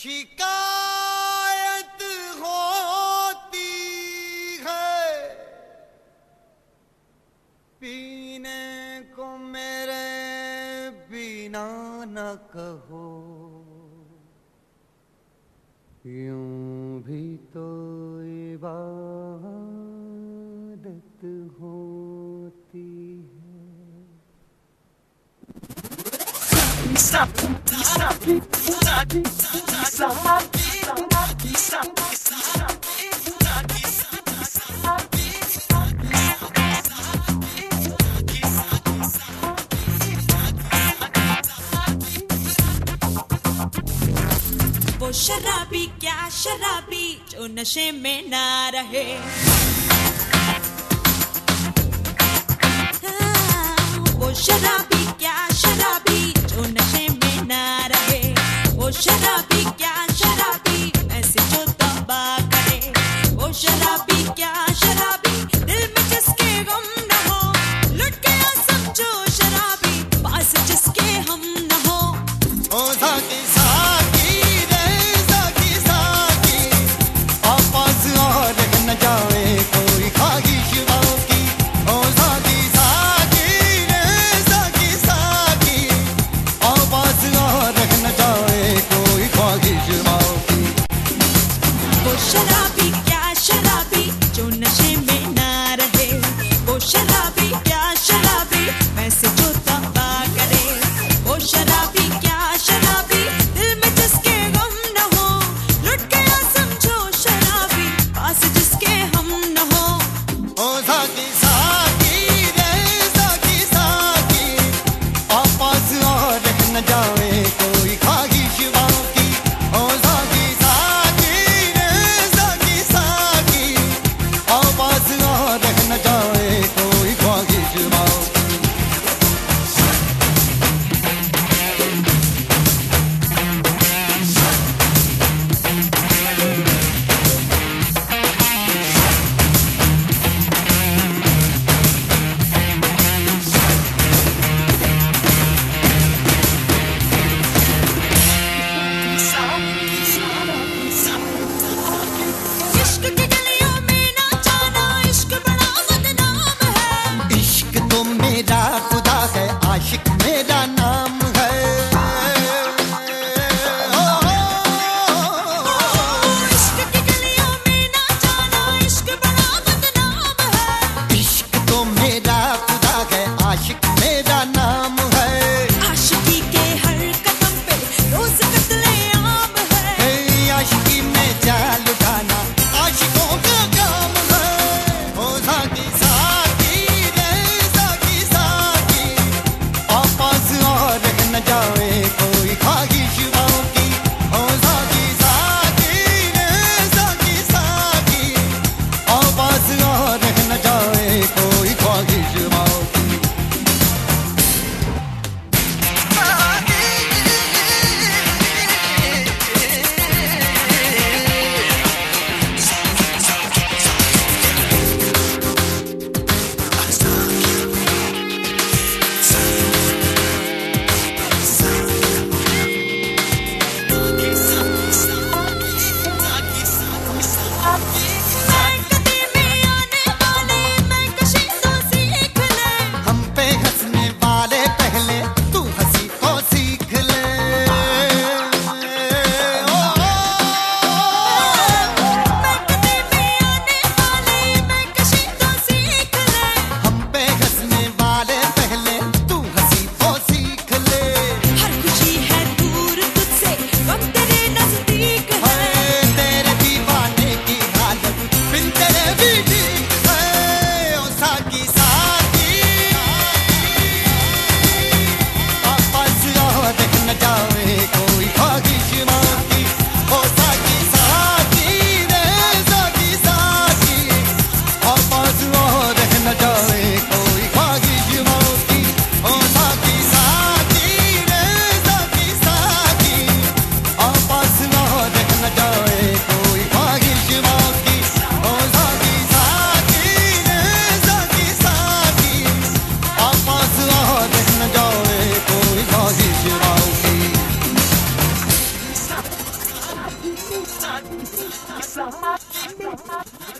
शिकायत होती है। पीने को मेरे बिना न कहो। यूँ भी तो इबादत शराबी क्या शराबी जो नशे में ना रहे। It's a